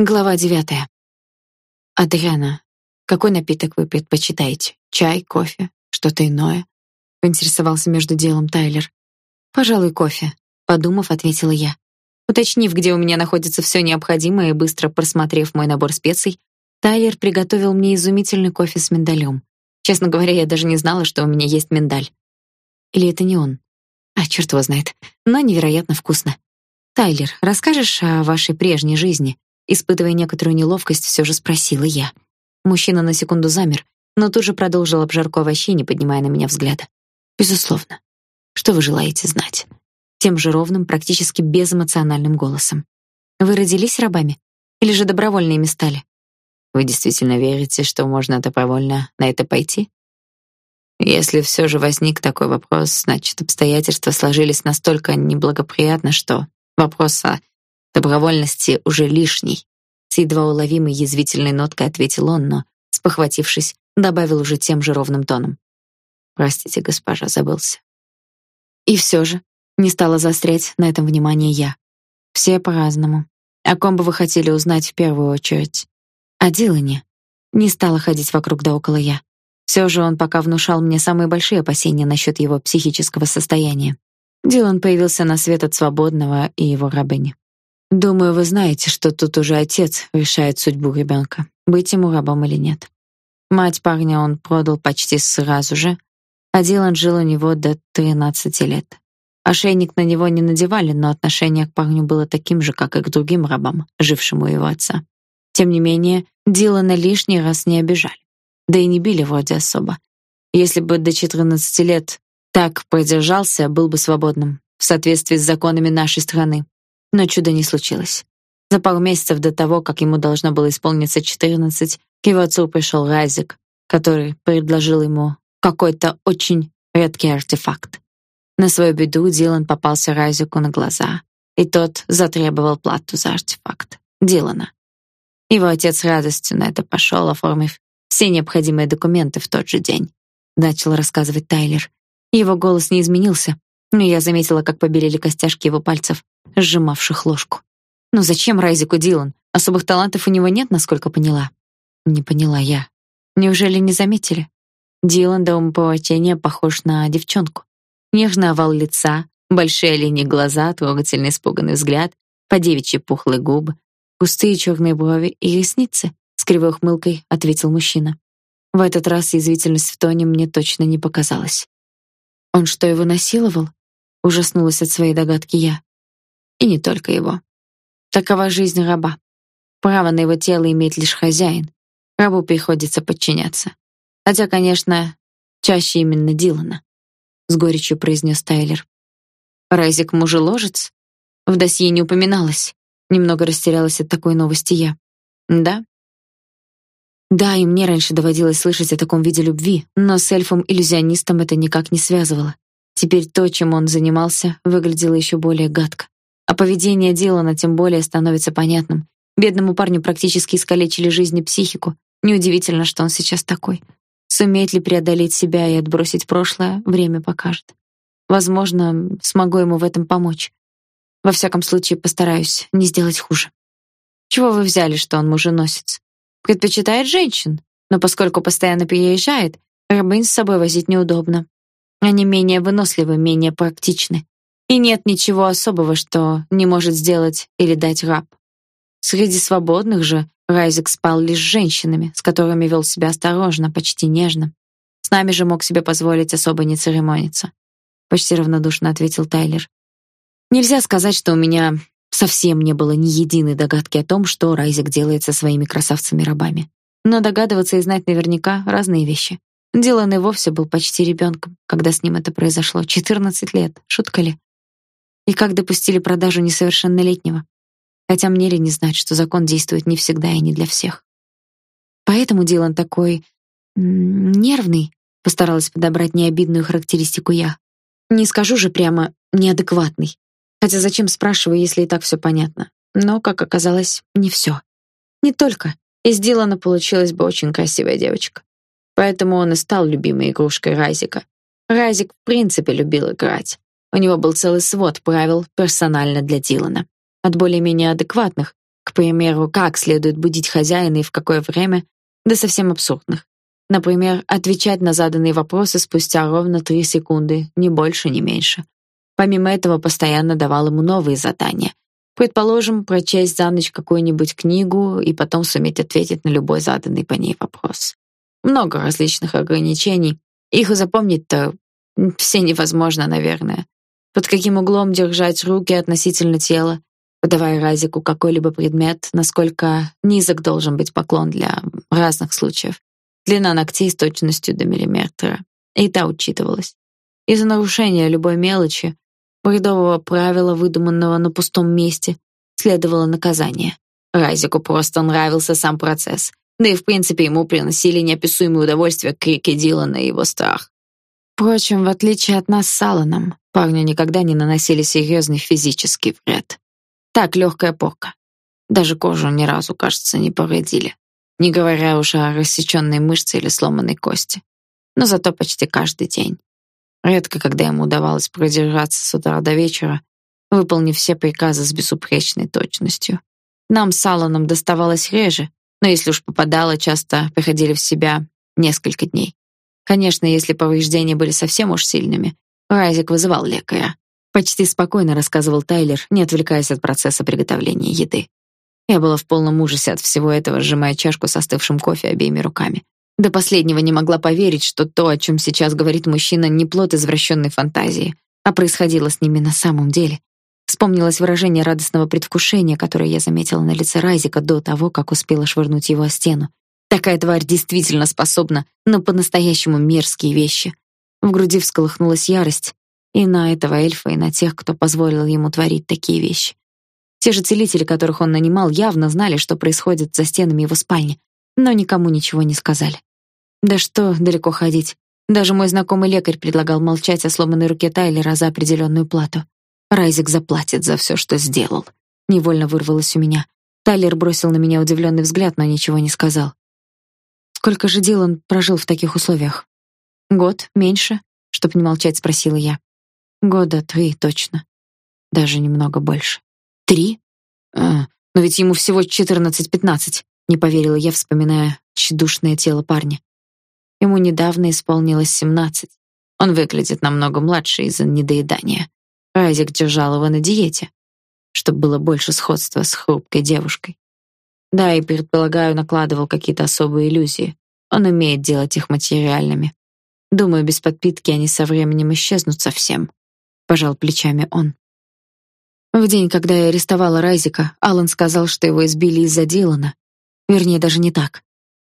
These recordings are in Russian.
Глава девятая. Адриана, какой напиток вы предпочитаете? Чай, кофе, что-то иное? поинтересовался между делом Тайлер. Пожалуй, кофе, подумав, ответила я. Уточнив, где у меня находится все необходимое и быстро просмотрев мой набор специй, Тайлер приготовил мне изумительный кофе с миндалем. Честно говоря, я даже не знала, что у меня есть миндаль. Или это не он? А черт его знает. Но невероятно вкусно. Тайлер, расскажешь о вашей прежней жизни? Испытывая некоторую неловкость, все же спросила я. Мужчина на секунду замер, но тут же продолжил обжарку овощей, не поднимая на меня взгляда. Безусловно. Что вы желаете знать? Тем же ровным, практически безэмоциональным голосом. Вы родились рабами или же добровольно ими стали? Вы действительно верите, что можно добровольно на это пойти? Если все же возник такой вопрос, значит, обстоятельства сложились настолько неблагоприятно, что Вопрос о добровольности уже лишний. С едва уловимой язвительной ноткой ответил он, но, спохватившись, добавил уже тем же ровным тоном. Простите, госпожа, забылся. И все же не стала заострять на этом внимание я. Все по-разному. О ком бы вы хотели узнать в первую очередь? О Дилане. Не стала ходить вокруг да около я. Все же он пока внушал мне самые большие опасения насчет его психического состояния. Дилан появился на свет от свободного и его рабыни. Думаю, вы знаете, что тут уже отец решает судьбу ребенка, быть ему рабом или нет. Мать парня он продал почти сразу же, а Дилан жил у него до 13 лет. Ошейник на него не надевали, но отношение к парню было таким же, как и к другим рабам, жившим у его отца. Тем не менее, Дилана лишний раз не обижали. Да и не били вроде особо. Если бы до 14 лет так продержался, был бы свободным, в соответствии с законами нашей страны. Но чуда не случилось. За пару месяцев до того, как ему должно было исполниться 14, к его отцу пришел Райзек, который предложил ему какой-то очень редкий артефакт. На свою беду Дилан попался Райзеку на глаза, и тот затребовал плату за артефакт. Дилана. Его отец с радостью на это пошел, оформив все необходимые документы в тот же день, начал рассказывать Тайлер. Его голос не изменился, но я заметила, как побелели костяшки его пальцев, сжимавших ложку. Но зачем Райзику Дилан? Особых талантов у него нет, насколько поняла. Не поняла я. Неужели не заметили? Дилан до умопомрачения похож на девчонку. Нежный овал лица, большие линии глаза, трогательный испуганный взгляд, по-девичьи пухлые губы, густые черные брови и ресницы, с кривой ухмылкой ответил мужчина. В этот раз язвительность в тоне мне точно не показалась. Он что, его насиловал? Ужаснулась от своей догадки я. И не только его. Такова жизнь раба. Право на его тело имеет лишь хозяин. Рабу приходится подчиняться. Хотя, конечно, чаще именно Дилана, с горечью произнес Тайлер. Райзик мужеложец? В досье не упоминалось. Немного растерялась от такой новости я. Да, да, и мне раньше доводилось слышать о таком виде любви, но с эльфом-иллюзионистом это никак не связывало. Теперь то, чем он занимался, выглядело еще более гадко. А поведение Дилана тем более становится понятным. Бедному парню практически искалечили жизнь и психику. Неудивительно, что он сейчас такой. Сумеет ли преодолеть себя и отбросить прошлое, время покажет. Возможно, смогу ему в этом помочь. Во всяком случае, постараюсь не сделать хуже. Чего вы взяли, что он муженосец? Предпочитает женщин, но поскольку постоянно переезжает, рабынь с собой возить неудобно. Они менее выносливы, менее практичны. И нет ничего особого, что не может сделать или дать раб. Среди свободных же Райзек спал лишь с женщинами, с которыми вел себя осторожно, почти нежно. С нами же мог себе позволить особо не церемониться. Почти равнодушно ответил Тайлер. Нельзя сказать, что у меня Совсем не было ни единой догадки о том, что Райзек делает со своими красавцами-рабами. Но догадываться и знать наверняка разные вещи. Дилан и вовсе был почти ребенком, когда с ним это произошло. 14 лет, шутка ли? И как допустили продажу несовершеннолетнего? Хотя мне ли не знать, что закон действует не всегда и не для всех. Поэтому Дилан такой нервный, постаралась подобрать необидную характеристику я. Не скажу же прямо неадекватный. Хотя зачем спрашиваю, если и так все понятно? Но, как оказалось, не все. Не только. Из Дилана получилась бы очень красивая девочка. Поэтому он и стал любимой игрушкой Райзика. Райзик в принципе любил играть. У него был целый свод правил персонально для Дилана. От более-менее адекватных, К примеру, как следует будить хозяина и в какое время, до совсем абсурдных. Например, отвечать на заданные вопросы спустя ровно три секунды, ни больше, ни меньше. Помимо этого, постоянно давал ему новые задания. Предположим, прочесть за ночь какую-нибудь книгу и потом суметь ответить на любой заданный по ней вопрос. Много различных ограничений. Их запомнить-то все невозможно, наверное. Под каким углом держать руки относительно тела, подавая Разику какой-либо предмет, насколько низок должен быть поклон для разных случаев. Длина ногтей с точностью до миллиметра. И та учитывалась. Из-за нарушения любой мелочи, бредового правила, выдуманного на пустом месте, следовало наказание. Райзику просто нравился сам процесс. Да и в принципе ему приносили неописуемое удовольствие крики Дилана и его страх. Впрочем, в отличие от нас с Алланом, парню никогда не наносили серьезный физический вред. Так легкая порка. Даже кожу ни разу, кажется, не повредили не говоря уж о рассеченной мышце или сломанной кости. Но зато почти каждый день. Редко, когда ему удавалось продержаться с утра до вечера, выполнив все приказы с безупречной точностью. Нам с Алланом доставалось реже, но если уж попадало, часто приходили в себя несколько дней. Конечно, если повреждения были совсем уж сильными, Райзек вызывал лекаря. Почти спокойно рассказывал Тайлер, не отвлекаясь от процесса приготовления еды. Я была в полном ужасе от всего этого, сжимая чашку с остывшим кофе обеими руками. До последнего не могла поверить, что то, о чем сейчас говорит мужчина, не плод извращенной фантазии, а происходило с ними на самом деле. Вспомнилось выражение радостного предвкушения, которое я заметила на лице Райзика до того, как успела швырнуть его о стену. Такая тварь действительно способна на по-настоящему мерзкие вещи. В груди всколыхнулась ярость и на этого эльфа, и на тех, кто позволил ему творить такие вещи. Те же целители, которых он нанимал, явно знали, что происходит за стенами его спальни, но никому ничего не сказали. Да что далеко ходить. Даже мой знакомый лекарь предлагал молчать о сломанной руке Тайлера за определенную плату. Райзик заплатит за все, что сделал. Невольно вырвалось у меня. Тайлер бросил на меня удивленный взгляд, но ничего не сказал. Сколько же Дилан прожил в таких условиях? Год, меньше, чтоб не молчать, спросила я. Года три точно. Даже немного больше. Три? А, но ведь ему всего четырнадцать-пятнадцать. Не поверила я, вспоминая тщедушное тело парня. Ему недавно исполнилось семнадцать. Он выглядит намного младше из-за недоедания. Райзек держал его на диете, чтобы было больше сходства с хрупкой девушкой. Да, и предполагаю, накладывал какие-то особые иллюзии. Он умеет делать их материальными. Думаю, без подпитки они со временем исчезнут совсем. Пожал плечами он. В день, когда я арестовала Райзика, Алан сказал, что его избили из-за Дилана. Вернее, даже не так.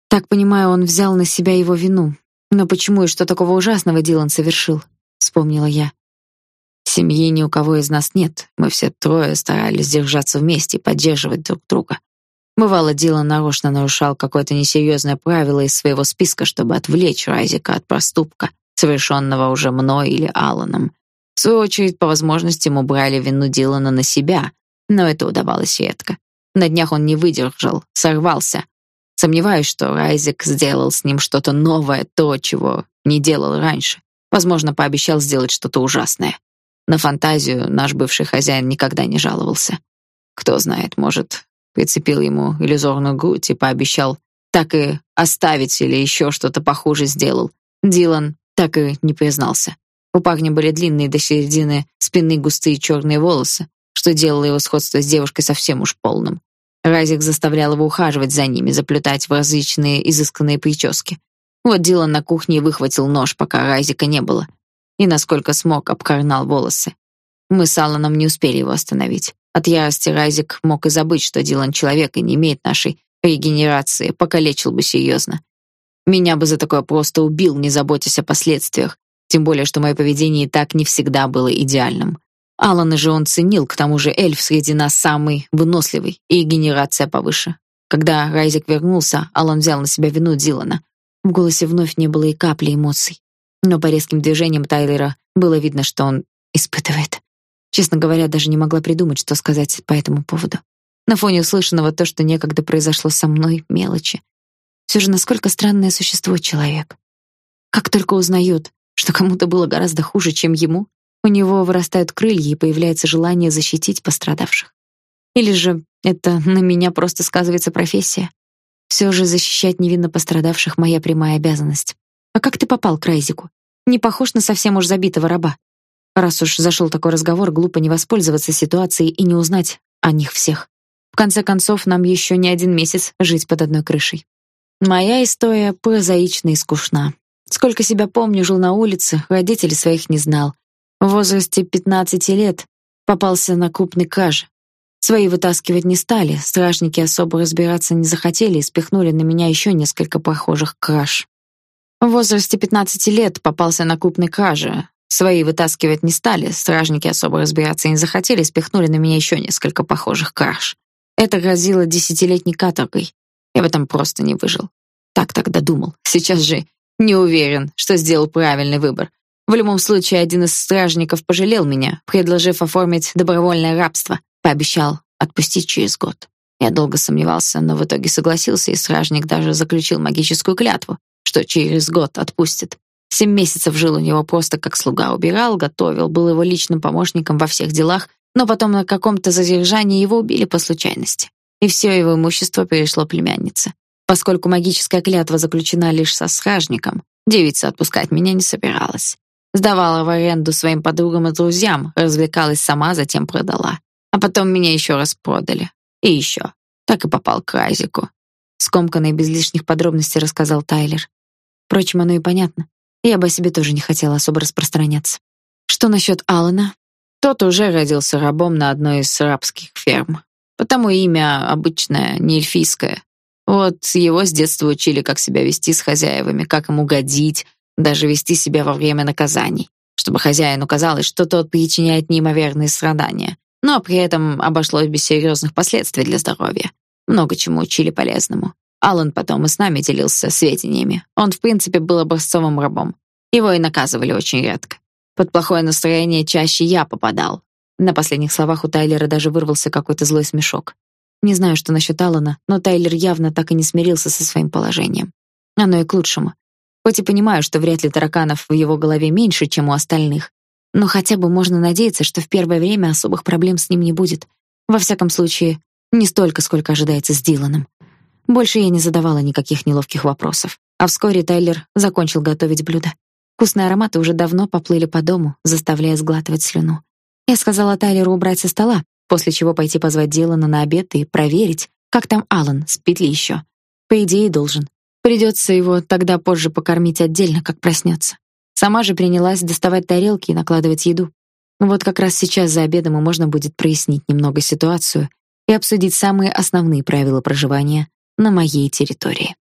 Так понимаю, он взял на себя его вину. Но почему и что такого ужасного Дилан совершил? вспомнила я. Семьи ни у кого из нас нет. Мы все трое старались держаться вместе и поддерживать друг друга. Бывало, Дилан нарочно нарушал какое-то несерьезное правило из своего списка, чтобы отвлечь Райзика от проступка, совершенного уже мной или Аланом. В свою очередь, по возможности мы брали вину Дилана на себя, но это удавалось редко. На днях он не выдержал, сорвался. Сомневаюсь, что Райзек сделал с ним что-то новое, то, чего не делал раньше. Возможно, пообещал сделать что-то ужасное. На фантазию наш бывший хозяин никогда не жаловался. Кто знает, может, прицепил ему иллюзорную грудь и пообещал так и оставить или еще что-то похуже сделал. Дилан так и не признался. У парня были длинные до середины спины густые черные волосы, что делало его сходство с девушкой совсем уж полным. Райзек заставлял его ухаживать за ними, заплетать в различные изысканные прически. Вот Дилан на кухне выхватил нож, пока Райзека не было, и насколько смог обкорнал волосы. Мы с Алланом не успели его остановить. От ярости Райзек мог и забыть, что Дилан человек и не имеет нашей регенерации, покалечил бы серьезно. Меня бы за такое просто убил, не заботясь о последствиях, тем более, что мое поведение и так не всегда было идеальным. Алана же он ценил, к тому же эльф среди нас самый выносливый и генерация повыше. Когда Райзек вернулся, Алан взял на себя вину Дилана. В голосе вновь не было и капли эмоций. Но по резким движениям Тайлера было видно, что он испытывает. Честно говоря, даже не могла придумать, что сказать по этому поводу. На фоне услышанного то, что некогда произошло со мной, мелочи. Все же насколько странное существо человек. Как только узнает, что кому-то было гораздо хуже, чем ему, у него вырастают крылья и появляется желание защитить пострадавших. Или же Это на меня просто сказывается профессия. Все же защищать невинно пострадавших моя прямая обязанность. А как ты попал к Райзику? Не похож на совсем уж забитого раба. Раз уж зашел такой разговор, глупо не воспользоваться ситуацией и не узнать о них всех. В конце концов, нам еще не один месяц жить под одной крышей. Моя история прозаична и скучна. Сколько себя помню, жил на улице, родителей своих не знал. В возрасте 15 лет попался на крупный краже. Свои вытаскивать не стали, стражники особо разбираться не захотели и спихнули на меня еще несколько похожих краж. В возрасте 15 лет попался на крупной краже. Свои вытаскивать не стали, стражники особо разбираться не захотели, спихнули на меня еще несколько похожих краж. Это грозило десятилетней каторгой. Я в этом просто не выжил. Так тогда думал. Сейчас же не уверен, что сделал правильный выбор. В любом случае, один из стражников пожалел меня, предложив оформить добровольное рабство. Пообещал отпустить через год. Я долго сомневался, но в итоге согласился, и стражник даже заключил магическую клятву, что через год отпустит. Семь месяцев жил у него просто как слуга, убирал, готовил, был его личным помощником во всех делах, но потом на каком-то задержании его убили по случайности. И все его имущество перешло племяннице. Поскольку магическая клятва заключена лишь со стражником, девица отпускать меня не собиралась. Сдавала в аренду своим подругам и друзьям, развлекалась сама, затем продала. А потом меня еще раз продали. И еще. Так и попал к Райзику. Скомканно и без лишних подробностей рассказал Тайлер. Впрочем, оно и понятно. Я бы о себе тоже не хотела особо распространяться. Что насчет Алана? Тот уже родился рабом на одной из рабских ферм. Потому имя обычное, не эльфийское. Вот его с детства учили, как себя вести с хозяевами, как ему угодить, даже вести себя во время наказаний, чтобы хозяину казалось, что тот причиняет неимоверные страдания, но при этом обошлось без серьезных последствий для здоровья. Много чему учили полезному. Алан потом и с нами делился сведениями. Он, в принципе, был образцовым рабом. Его и наказывали очень редко. Под плохое настроение чаще я попадал. На последних словах у Тайлера даже вырвался какой-то злой смешок. Не знаю, что насчет Алана, но Тайлер явно так и не смирился со своим положением. Оно и к лучшему. Хоть и понимаю, что вряд ли тараканов в его голове меньше, чем у остальных, но хотя бы можно надеяться, что в первое время особых проблем с ним не будет. Во всяком случае, не столько, сколько ожидается с Диланом. Больше я не задавала никаких неловких вопросов. А вскоре Тайлер закончил готовить блюдо. Вкусные ароматы уже давно поплыли по дому, заставляя сглатывать слюну. Я сказала Тайлеру убрать со стола, после чего пойти позвать Дилана на обед и проверить, как там Алан, спит ли еще. По идее, должен. Придется его тогда позже покормить отдельно, как проснется. Сама же принялась доставать тарелки и накладывать еду. Вот как раз сейчас за обедом и можно будет прояснить немного ситуацию и обсудить самые основные правила проживания на моей территории.